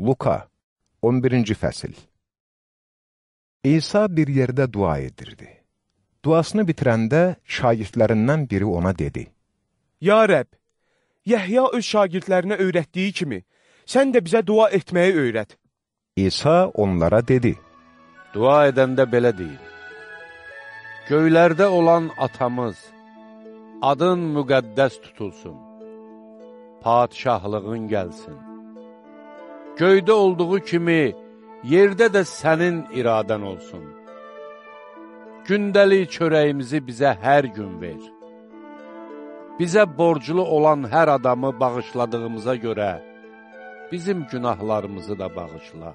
Luka 11-ci fəsil İsa bir yerdə dua edirdi. Duasını bitirəndə şagirdlərindən biri ona dedi. Ya Rəbb, Yəhya öz şagirdlərinə öyrətdiyi kimi, sən də bizə dua etməyi öyrət. İsa onlara dedi. Dua edəndə belə deyin. Göylərdə olan atamız, adın müqəddəs tutulsun. Padişahlığın gəlsin göydə olduğu kimi, yerdə də sənin iradən olsun. Gündəlik çörəyimizi bizə hər gün ver. Bizə borclu olan hər adamı bağışladığımıza görə, bizim günahlarımızı da bağışla.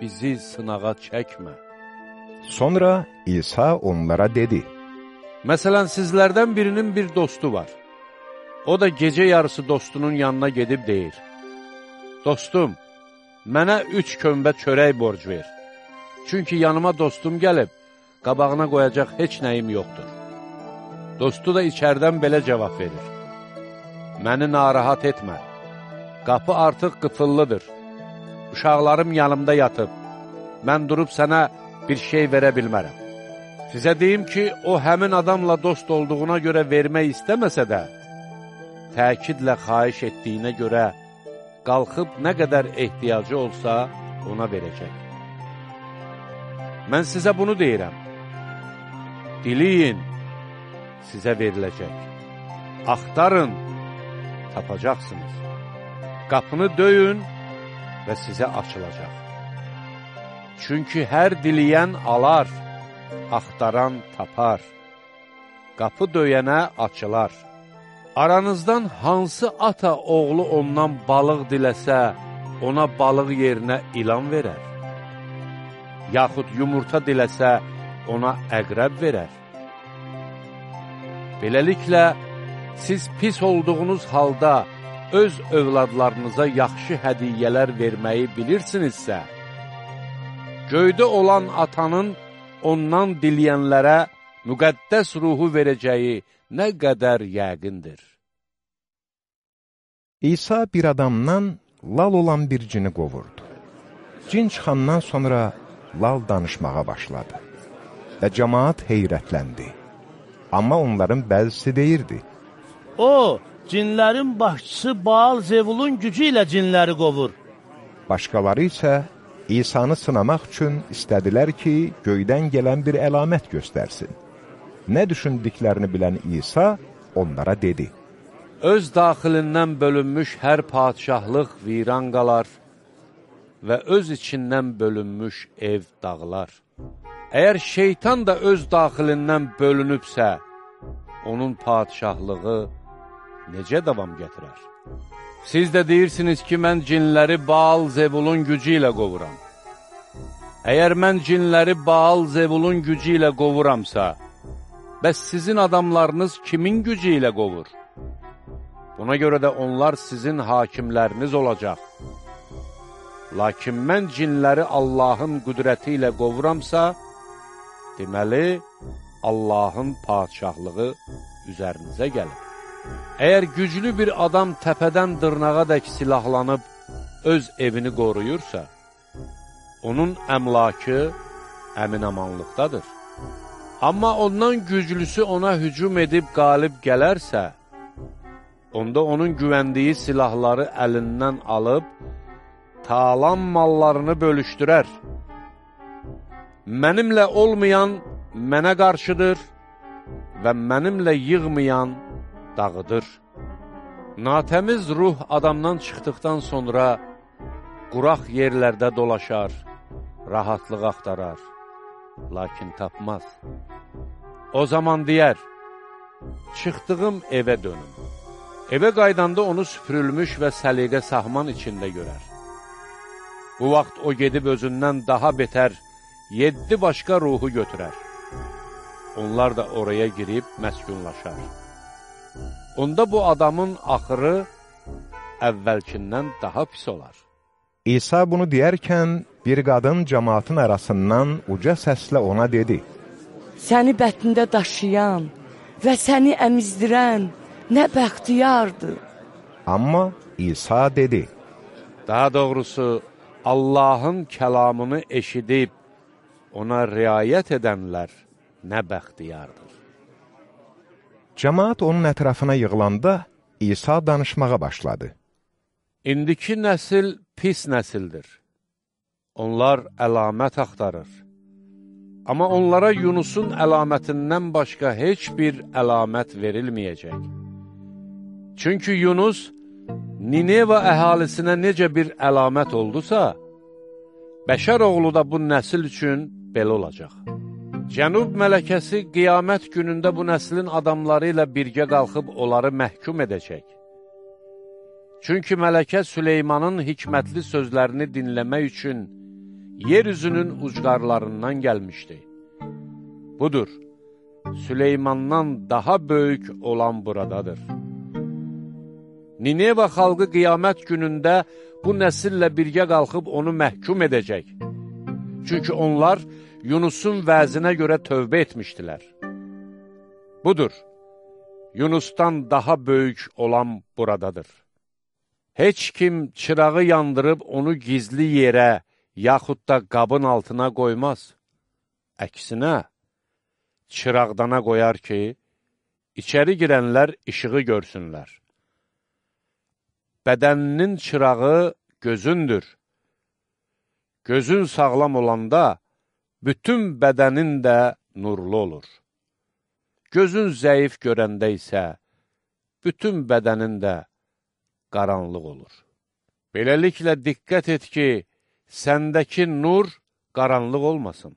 Bizi sınağa çəkmə. Sonra İsa onlara dedi. Məsələn, sizlərdən birinin bir dostu var. O da gecə yarısı dostunun yanına gedib deyir. Dostum, mənə üç kömbə çörək borc ver. Çünki yanıma dostum gəlib, qabağına qoyacaq heç nəyim yoxdur. Dostu da içərdən belə cavab verir. Məni narahat etmə, qapı artıq qıfıllıdır. Uşaqlarım yanımda yatıb, mən durub sənə bir şey verə bilmərəm. Sizə deyim ki, o həmin adamla dost olduğuna görə vermək istəməsə də, təkidlə xaiş etdiyinə görə qalxıb nə qədər ehtiyacı olsa, ona verəcək. Mən sizə bunu deyirəm. Diliyin, sizə veriləcək. Axtarın, tapacaqsınız. Qapını döyün və sizə açılacaq. Çünki hər diliyən alar, axtaran tapar. Qapı döyənə açılar. Aranızdan hansı ata oğlu ondan balıq diləsə, ona balıq yerinə ilan verər? Yaxud yumurta diləsə, ona əqrəb verər? Beləliklə, siz pis olduğunuz halda öz övladlarınıza yaxşı hədiyyələr verməyi bilirsinizsə, göydə olan atanın ondan diləyənlərə müqəddəs ruhu verəcəyi nə qədər yəqindir. İsa bir adamdan lal olan bir cini qovurdu. Cin çıxandan sonra lal danışmağa başladı və cəmaat heyrətləndi. Amma onların bəzisi deyirdi. O, cinlərin başçısı Baal Zevulun gücü ilə cinləri qovur. Başqaları isə İsanı sınamaq üçün istədilər ki, göydən gələn bir əlamət göstərsin nə düşündüklərini bilən İsa onlara dedi. Öz daxilindən bölünmüş hər padişahlıq viran qalar və öz içindən bölünmüş ev dağılar. Əgər şeytan da öz daxilindən bölünübsə, onun padişahlığı necə davam gətirər? Siz də deyirsiniz ki, mən cinləri Baal Zevulun gücü ilə qovuram. Əgər mən cinləri Baal Zevulun gücü ilə qovuramsa, Bəs sizin adamlarınız kimin gücü ilə qovur? Buna görə də onlar sizin hakimləriniz olacaq. Lakin mən cinləri Allahın qüdrəti ilə qovuramsa, deməli, Allahın padişahlığı üzərinizə gəlir. Əgər güclü bir adam təpədən dırnağa dək silahlanıb öz evini qoruyursa, onun əmlakı əminamanlıqdadır. Amma ondan güclüsü ona hücum edib qalib gələrsə, onda onun güvəndiyi silahları əlindən alıb, talan mallarını bölüşdürər. Mənimlə olmayan mənə qarşıdır və mənimlə yığmayan dağıdır. Natəmiz ruh adamdan çıxdıqdan sonra quraq yerlərdə dolaşar, rahatlıq axtarar lakin tapmaz. O zaman deyər, çıxdığım evə dönüm. Evə qaydanda onu süpürülmüş və səliqə sahman içində görər. Bu vaxt o gedib özündən daha betər yeddi başqa ruhu götürər. Onlar da oraya girib məskunlaşar. Onda bu adamın axırı əvvəlkindən daha pis olar. İsa bunu deyərkən bir qadın cəmaatın arasından uca səslə ona dedi, Səni bətnində daşıyan və səni əmizdirən nə bəxtiyardır. Amma İsa dedi, Daha doğrusu, Allahın kəlamını eşidib, ona riayət edənlər nə bəxtiyardır. Cəmaat onun ətrafına yığılanda İsa danışmağa başladı. İndiki nəsil pis nəsildir. Onlar əlamət axtarır. Amma onlara Yunusun əlamətindən başqa heç bir əlamət verilməyəcək. Çünki Yunus Nineva əhalisinə necə bir əlamət oldusa, bəşər oğlu da bu nəsil üçün belə olacaq. Cənub mələkəsi qiyamət günündə bu nəslin adamları ilə birgə qalxıb onları məhkum edəcək. Çünki mələkə Süleymanın hikmətli sözlərini dinləmək üçün yer üzünün ucqarlarından gəlmişdi. Budur, Süleymandan daha böyük olan buradadır. Nineva xalqı qiyamət günündə bu nəsillə birgə qalxıb onu məhkum edəcək. Çünki onlar Yunusun vəzinə görə tövbə etmişdilər. Budur, Yunusdan daha böyük olan buradadır. Heç kim çırağı yandırıb onu gizli yerə, yaxud da qabın altına qoymaz. Əksinə, çıraqdana qoyar ki, içəri girənlər işığı görsünlər. Bədəninin çırağı gözündür. Gözün sağlam olanda, bütün bədənin də nurlu olur. Gözün zəif görəndə isə, bütün bədənin də qaranlıq olur. Beləliklə, diqqət et ki, səndəki nur qaranlıq olmasın.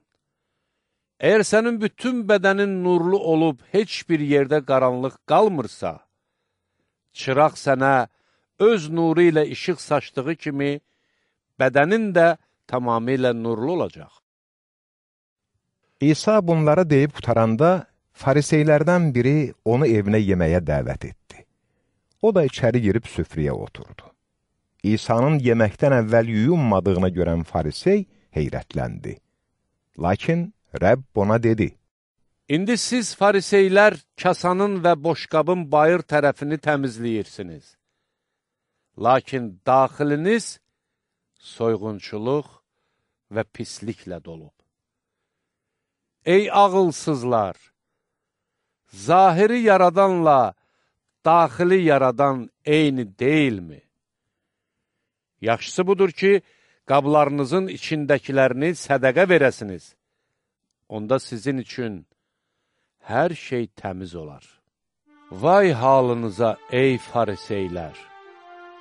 Əgər sənin bütün bədənin nurlu olub, heç bir yerdə qaranlıq qalmırsa, çıraq sənə öz nuru ilə işıq saçdığı kimi, bədənin də tamamilə nurlu olacaq. İsa bunları deyib qutaranda, fariseylərdən biri onu evinə yeməyə dəvət etdi. O da içəri girib süfriyə oturdu. İsa'nın yeməkdən əvvəl yuyunmadığını görən farisey heyrətləndi. Lakin Rəbb ona dedi, İndi siz fariseylər kasanın və boşqabın bayır tərəfini təmizləyirsiniz. Lakin daxiliniz soyğunçuluq və pisliklə dolub. Ey ağılsızlar! Zahiri yaradanla daxili yaradan eyni deyilmi? Yaxşısı budur ki, qablarınızın içindəkilərini sədəqə verəsiniz. Onda sizin üçün hər şey təmiz olar. Vay halınıza, ey fariseylər!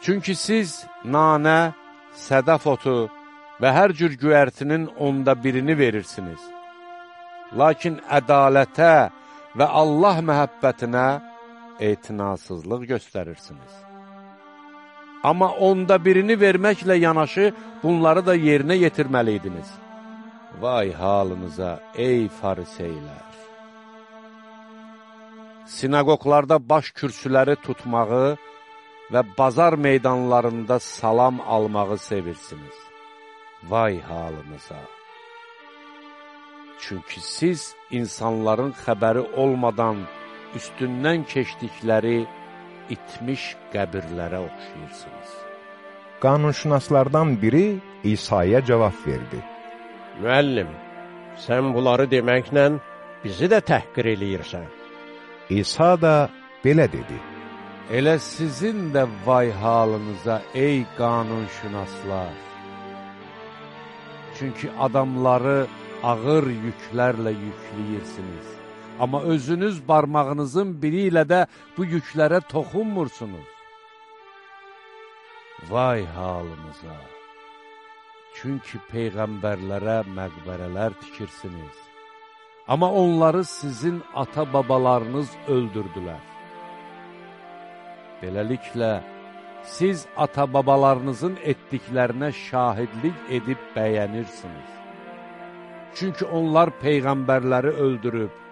Çünki siz nanə, sədəf otu və hər cür göyərtinin onda birini verirsiniz. Lakin ədalətə və Allah məhəbbətinə etinasızlıq göstərirsiniz. Amma onda birini verməklə yanaşı bunları da yerinə yetirməliydiniz. Vay halınıza, ey fariseylər! Sinagoglarda baş kürsüləri tutmağı və bazar meydanlarında salam almağı sevirsiniz. Vay halınıza! Çünki siz insanların xəbəri olmadan üstündən keçdikləri itmiş qəbirlərə oxşayırsınız. Qanunşünaslardan biri İsa'ya cavab verdi. Müəllim, sən bunları deməklə bizi də təhqir eləyirsən. İsa da belə dedi. Elə sizin də vay halınıza, ey qanunşünaslar! Çünki adamları ağır yüklərlə yükləyirsiniz. Amma özünüz barmağınızın biri ilə də bu yüklərə toxunmursunuz. Vay halımıza! Çünki peyğəmbərlərə məqbərələr tikirsiniz. Amma onları sizin ata-babalarınız öldürdülər. Beləliklə, siz ata-babalarınızın etdiklərinə şahidlik edib bəyənirsiniz. Çünki onlar peyğəmbərləri öldürüb,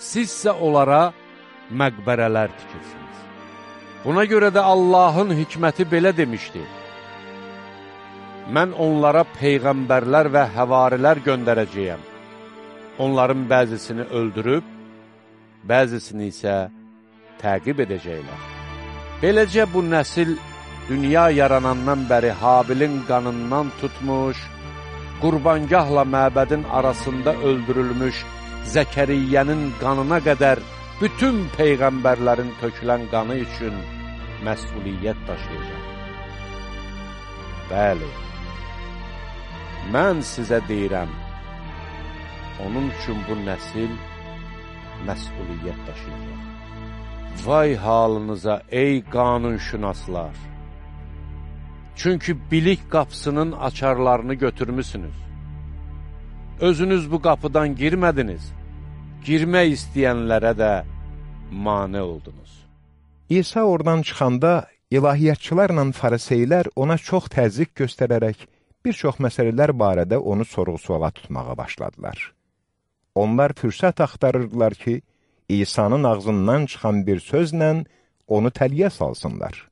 sizsə onlara məqbərələr tikirsiniz. Buna görə də Allahın hikməti belə demişdi. Mən onlara peyğəmbərlər və həvarilər göndərəcəyəm. Onların bəzisini öldürüb, bəzisini isə təqib edəcəklər. Beləcə bu nəsil dünya yaranandan bəri Habilin qanından tutmuş, qurbangahla məbədin arasında öldürülmüş Zəkəriyyənin qanına qədər bütün peyğəmbərlərin tökülən qanı üçün məsuliyyət daşıyacaq. Bəli, mən sizə deyirəm, onun üçün bu nəsil məsuliyyət daşıyacaq. Vay halınıza ey qanunşünaslar! Çünki bilik qapısının açarlarını götürmüsünüz. Özünüz bu qapıdan girmədiniz, girmək istəyənlərə də mane oldunuz. İsa oradan çıxanda ilahiyyatçılarla fariseylər ona çox təzyiq göstərərək bir çox məsələlər barədə onu sorğu-suala tutmağa başladılar. Onlar fürsət axtarırdılar ki, İsa'nın ağzından çıxan bir sözlə onu təliyə salsınlar.